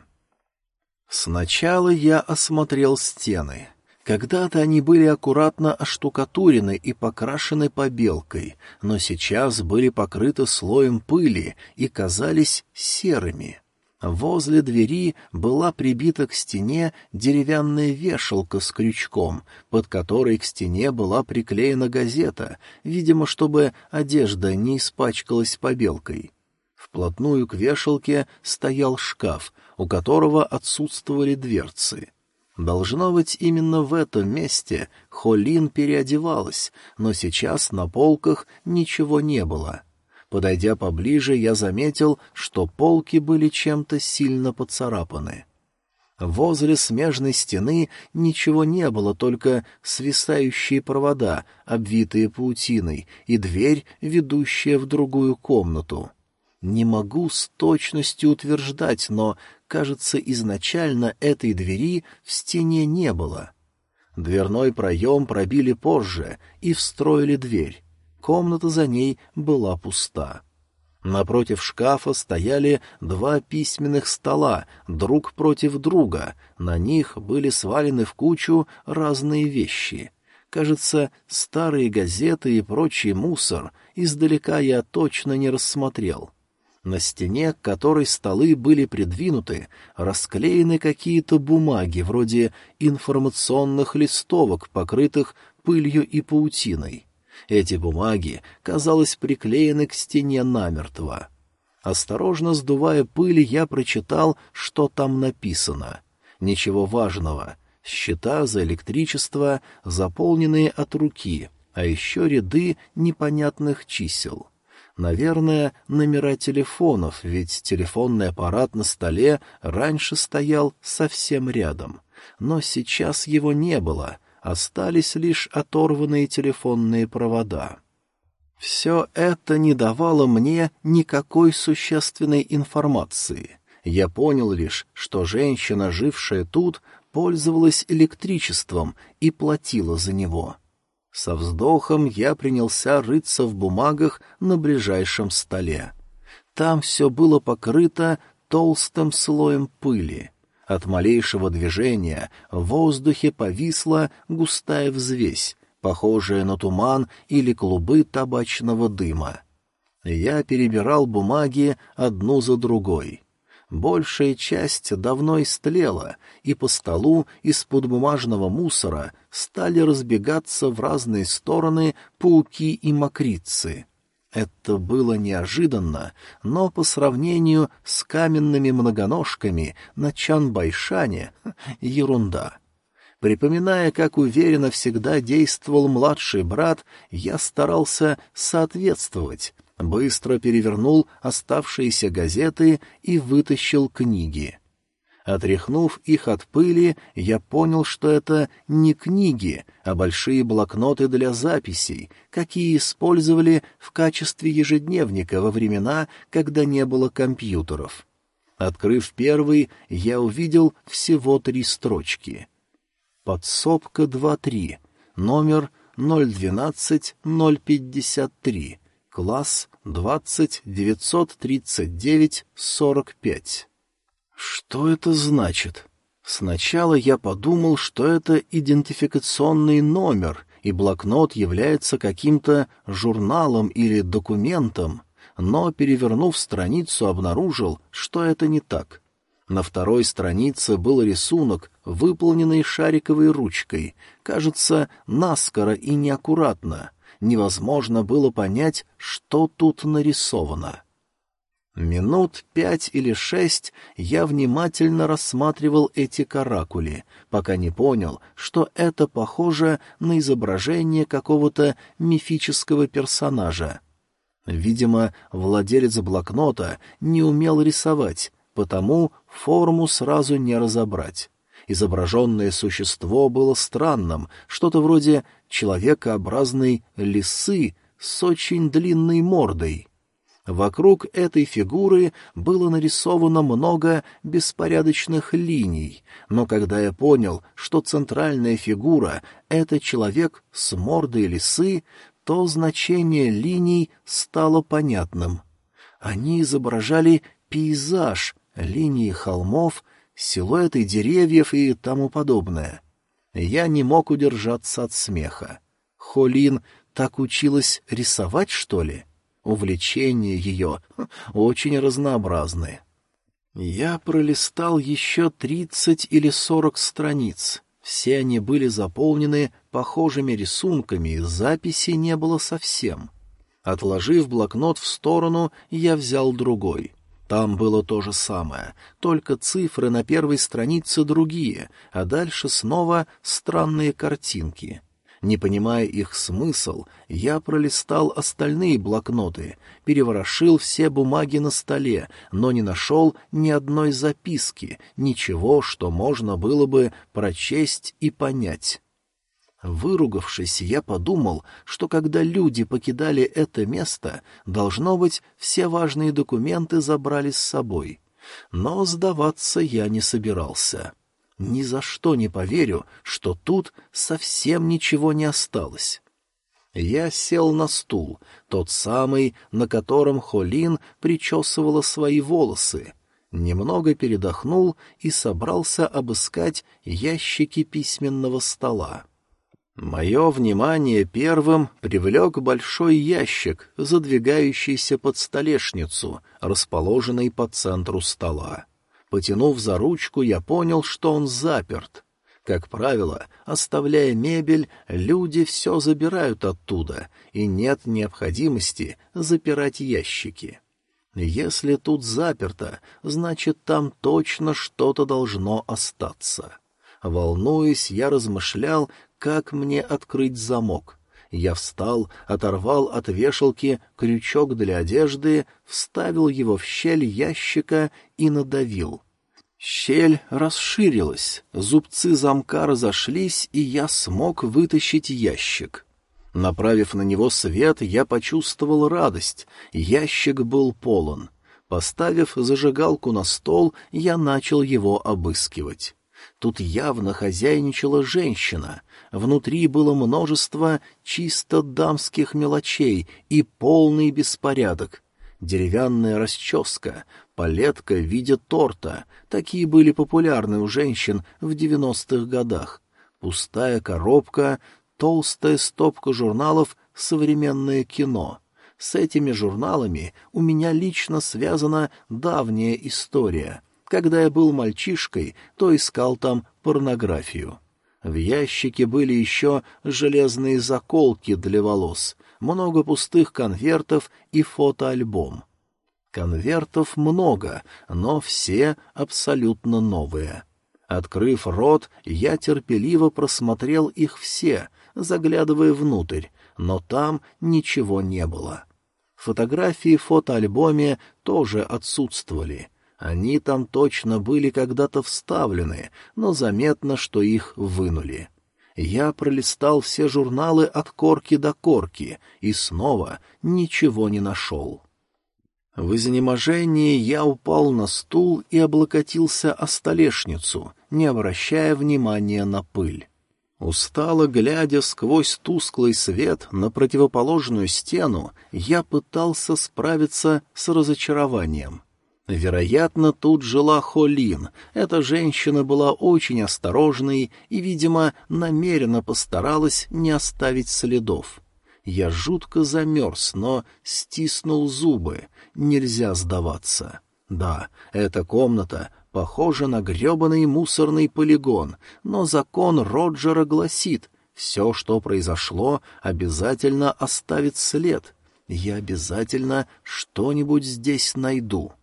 Сначала я осмотрел стены. Когда-то они были аккуратно оштукатурены и покрашены побелкой, но сейчас были покрыты слоем пыли и казались серыми. Возле двери была прибита к стене деревянная вешалка с крючком, под которой к стене была приклеена газета, видимо, чтобы одежда не испачкалась побелкой. Вплотную к вешалке стоял шкаф, у которого отсутствовали дверцы — Должно быть, именно в этом месте Холин переодевалась, но сейчас на полках ничего не было. Подойдя поближе, я заметил, что полки были чем-то сильно поцарапаны. Возле смежной стены ничего не было, только свисающие провода, обвитые паутиной, и дверь, ведущая в другую комнату. Не могу с точностью утверждать, но, кажется, изначально этой двери в стене не было. Дверной проем пробили позже и встроили дверь. Комната за ней была пуста. Напротив шкафа стояли два письменных стола, друг против друга. На них были свалены в кучу разные вещи. Кажется, старые газеты и прочий мусор издалека я точно не рассмотрел. На стене, к которой столы были придвинуты, расклеены какие-то бумаги, вроде информационных листовок, покрытых пылью и паутиной. Эти бумаги, казалось, приклеены к стене намертво. Осторожно сдувая пыль, я прочитал, что там написано. Ничего важного. Счета за электричество, заполненные от руки, а еще ряды непонятных чисел. Наверное, номера телефонов, ведь телефонный аппарат на столе раньше стоял совсем рядом. Но сейчас его не было, остались лишь оторванные телефонные провода. Все это не давало мне никакой существенной информации. Я понял лишь, что женщина, жившая тут, пользовалась электричеством и платила за него. Со вздохом я принялся рыться в бумагах на ближайшем столе. Там все было покрыто толстым слоем пыли. От малейшего движения в воздухе повисла густая взвесь, похожая на туман или клубы табачного дыма. Я перебирал бумаги одну за другой. Большая часть давно истлела, и по столу из-под бумажного мусора стали разбегаться в разные стороны пауки и мокрицы. Это было неожиданно, но по сравнению с каменными многоножками на Чанбайшане — ерунда. Припоминая, как уверенно всегда действовал младший брат, я старался соответствовать, быстро перевернул оставшиеся газеты и вытащил книги. Отряхнув их от пыли, я понял, что это не книги, а большие блокноты для записей, какие использовали в качестве ежедневника во времена, когда не было компьютеров. Открыв первый, я увидел всего три строчки. Подсобка 2-3, номер 012-053, класс 20-939-45. Что это значит? Сначала я подумал, что это идентификационный номер, и блокнот является каким-то журналом или документом, но, перевернув страницу, обнаружил, что это не так. На второй странице был рисунок, выполненный шариковой ручкой, кажется, наскоро и неаккуратно. Невозможно было понять, что тут нарисовано. Минут пять или шесть я внимательно рассматривал эти каракули, пока не понял, что это похоже на изображение какого-то мифического персонажа. Видимо, владелец блокнота не умел рисовать, потому форму сразу не разобрать. Изображенное существо было странным, что-то вроде человекообразной лисы с очень длинной мордой. Вокруг этой фигуры было нарисовано много беспорядочных линий, но когда я понял, что центральная фигура — это человек с мордой лисы, то значение линий стало понятным. Они изображали пейзаж, линии холмов, силуэты деревьев и тому подобное. Я не мог удержаться от смеха. Холин так училась рисовать, что ли? — Увлечения ее очень разнообразны. Я пролистал еще тридцать или сорок страниц. Все они были заполнены похожими рисунками, записи не было совсем. Отложив блокнот в сторону, я взял другой. Там было то же самое, только цифры на первой странице другие, а дальше снова странные картинки. Не понимая их смысл, я пролистал остальные блокноты, переворошил все бумаги на столе, но не нашел ни одной записки, ничего, что можно было бы прочесть и понять. Выругавшись, я подумал, что когда люди покидали это место, должно быть, все важные документы забрали с собой. Но сдаваться я не собирался. Ни за что не поверю, что тут совсем ничего не осталось. Я сел на стул, тот самый, на котором Холин причесывала свои волосы. Немного передохнул и собрался обыскать ящики письменного стола. Мое внимание первым привлек большой ящик, задвигающийся под столешницу, расположенный по центру стола. Потянув за ручку, я понял, что он заперт. Как правило, оставляя мебель, люди все забирают оттуда, и нет необходимости запирать ящики. Если тут заперто, значит, там точно что-то должно остаться. Волнуясь, я размышлял, как мне открыть замок. Я встал, оторвал от вешалки крючок для одежды, вставил его в щель ящика и надавил. Щель расширилась, зубцы замка разошлись, и я смог вытащить ящик. Направив на него свет, я почувствовал радость. Ящик был полон. Поставив зажигалку на стол, я начал его обыскивать. Тут явно хозяйничала женщина. Внутри было множество чисто дамских мелочей и полный беспорядок. Деревянная расческа, палетка в виде торта — такие были популярны у женщин в девяностых годах. Пустая коробка, толстая стопка журналов «Современное кино». С этими журналами у меня лично связана давняя история — когда я был мальчишкой, то искал там порнографию. В ящике были еще железные заколки для волос, много пустых конвертов и фотоальбом. Конвертов много, но все абсолютно новые. Открыв рот, я терпеливо просмотрел их все, заглядывая внутрь, но там ничего не было. Фотографии в фотоальбоме тоже отсутствовали — они там точно были когда-то вставлены, но заметно, что их вынули. Я пролистал все журналы от корки до корки и снова ничего не нашел. В изнеможении я упал на стул и облокотился о столешницу, не обращая внимания на пыль. Устало глядя сквозь тусклый свет на противоположную стену, я пытался справиться с разочарованием — Вероятно, тут жила Холин. Эта женщина была очень осторожной и, видимо, намеренно постаралась не оставить следов. Я жутко замерз, но стиснул зубы. Нельзя сдаваться. Да, эта комната похожа на гребаный мусорный полигон, но закон Роджера гласит, все, что произошло, обязательно оставит след. Я обязательно что-нибудь здесь найду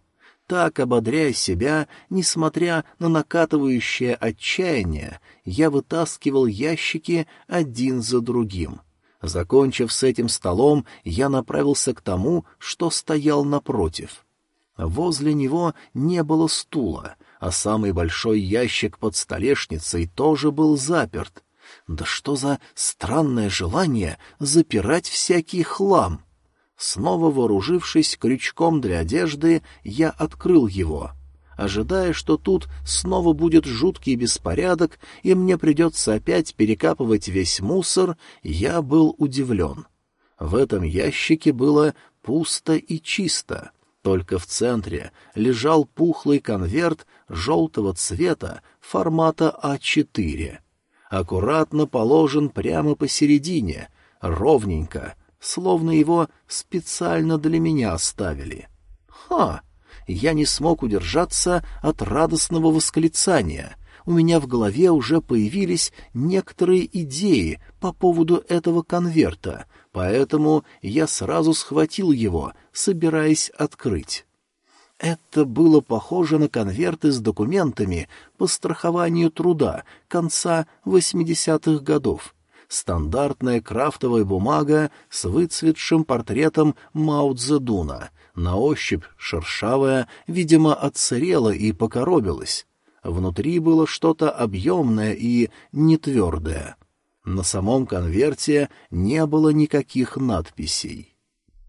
так ободряя себя, несмотря на накатывающее отчаяние, я вытаскивал ящики один за другим. Закончив с этим столом, я направился к тому, что стоял напротив. Возле него не было стула, а самый большой ящик под столешницей тоже был заперт. Да что за странное желание запирать всякий хлам! Снова вооружившись крючком для одежды, я открыл его. Ожидая, что тут снова будет жуткий беспорядок, и мне придется опять перекапывать весь мусор, я был удивлен. В этом ящике было пусто и чисто. Только в центре лежал пухлый конверт желтого цвета формата А4. Аккуратно положен прямо посередине, ровненько — словно его специально для меня оставили. Ха! Я не смог удержаться от радостного восклицания. У меня в голове уже появились некоторые идеи по поводу этого конверта, поэтому я сразу схватил его, собираясь открыть. Это было похоже на конверты с документами по страхованию труда конца 80-х годов. Стандартная крафтовая бумага с выцветшим портретом Мао Цзэдуна, на ощупь шершавая, видимо, отсырела и покоробилась. Внутри было что-то объемное и нетвердое. На самом конверте не было никаких надписей.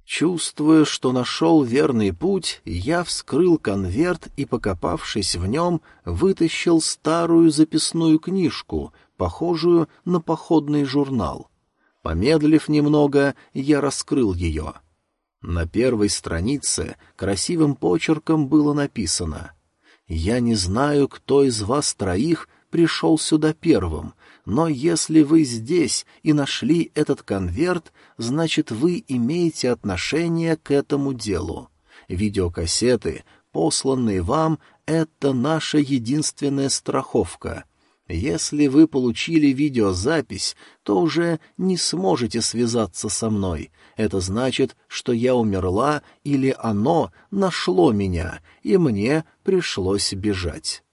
Чувствуя, что нашел верный путь, я вскрыл конверт и, покопавшись в нем, вытащил старую записную книжку, похожую на походный журнал. Помедлив немного, я раскрыл ее. На первой странице красивым почерком было написано «Я не знаю, кто из вас троих пришел сюда первым, но если вы здесь и нашли этот конверт, значит, вы имеете отношение к этому делу. Видеокассеты, посланные вам, — это наша единственная страховка. Если вы получили видеозапись, то уже не сможете связаться со мной. Это значит, что я умерла или оно нашло меня, и мне пришлось бежать.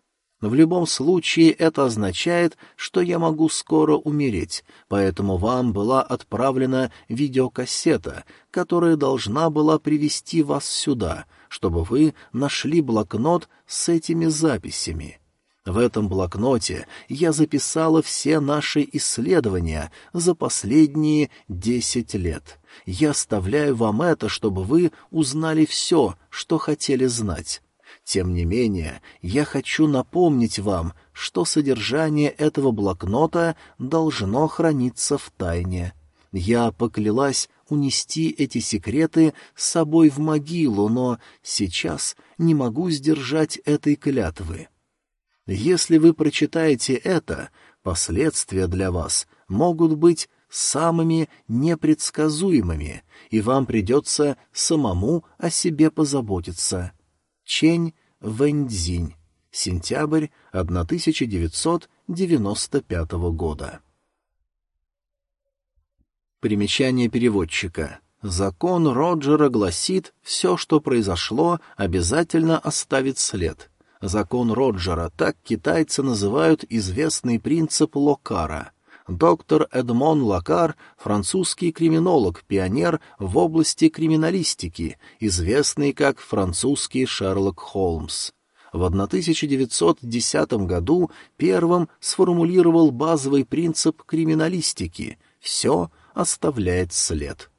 В любом случае это означает, что я могу скоро умереть, поэтому вам была отправлена видеокассета, которая должна была привести вас сюда, чтобы вы нашли блокнот с этими записями. В этом блокноте я записала все наши исследования за последние десять лет. Я оставляю вам это, чтобы вы узнали все, что хотели знать. Тем не менее, я хочу напомнить вам, что содержание этого блокнота должно храниться в тайне. Я поклялась унести эти секреты с собой в могилу, но сейчас не могу сдержать этой клятвы. Если вы прочитаете это, последствия для вас могут быть самыми непредсказуемыми, и вам придется самому о себе позаботиться. Чень Вэньцзинь. Сентябрь 1995 года. Примечание переводчика. Закон Роджера гласит, все, что произошло, обязательно оставит след. Закон Роджера, так китайцы называют известный принцип Локара — доктор Эдмон Лакар — французский криминолог, пионер в области криминалистики, известный как французский Шерлок Холмс. В 1910 году первым сформулировал базовый принцип криминалистики — «все оставляет след».